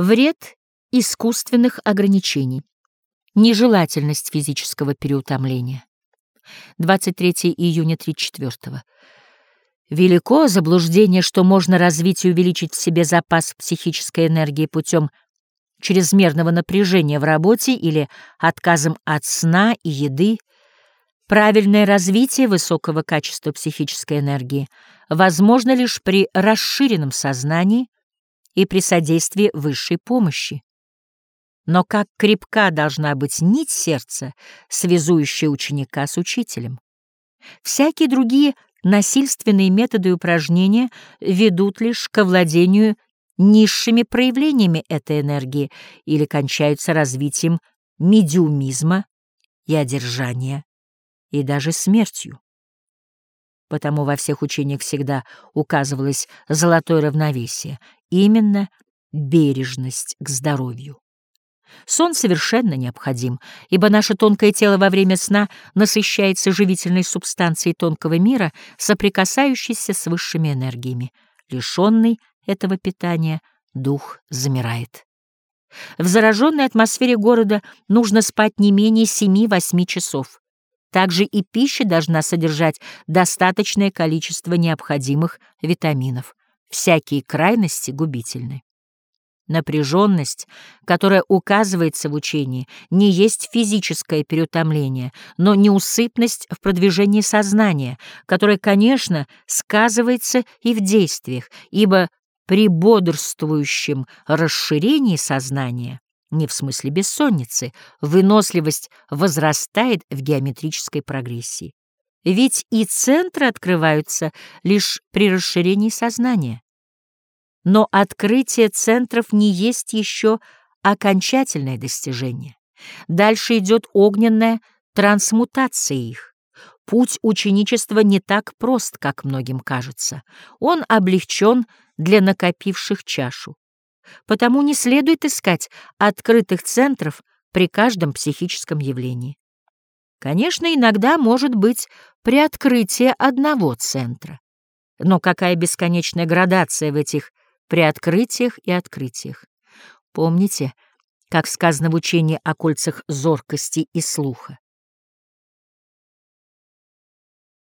Вред искусственных ограничений. Нежелательность физического переутомления. 23 июня 34 Велико заблуждение, что можно развить и увеличить в себе запас психической энергии путем чрезмерного напряжения в работе или отказом от сна и еды. Правильное развитие высокого качества психической энергии возможно лишь при расширенном сознании и при содействии высшей помощи. Но как крепка должна быть нить сердца, связующая ученика с учителем. Всякие другие насильственные методы и упражнения ведут лишь к овладению низшими проявлениями этой энергии или кончаются развитием медиумизма и одержания, и даже смертью. Потому во всех учениях всегда указывалось золотое равновесие, именно бережность к здоровью. Сон совершенно необходим, ибо наше тонкое тело во время сна насыщается живительной субстанцией тонкого мира, соприкасающейся с высшими энергиями. Лишенный этого питания дух замирает. В зараженной атмосфере города нужно спать не менее 7-8 часов. Также и пища должна содержать достаточное количество необходимых витаминов. Всякие крайности губительны. Напряженность, которая указывается в учении, не есть физическое переутомление, но неусыпность в продвижении сознания, которая, конечно, сказывается и в действиях, ибо при бодрствующем расширении сознания, не в смысле бессонницы, выносливость возрастает в геометрической прогрессии. Ведь и центры открываются лишь при расширении сознания. Но открытие центров не есть еще окончательное достижение. Дальше идет огненная трансмутация их. Путь ученичества не так прост, как многим кажется. Он облегчен для накопивших чашу. Потому не следует искать открытых центров при каждом психическом явлении. Конечно, иногда может быть приоткрытие одного центра. Но какая бесконечная градация в этих при открытиях и открытиях. Помните, как сказано в учении о кольцах зоркости и слуха?